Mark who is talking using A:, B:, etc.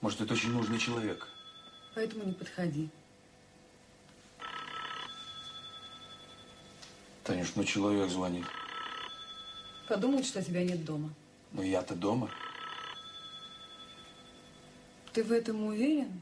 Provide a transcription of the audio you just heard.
A: Может, это очень нужный человек.
B: Поэтому не подходи.
A: Танюш, ну человек звонит.
B: Подумают, что тебя нет дома.
A: Но я-то дома.
B: Ты в этом уверен?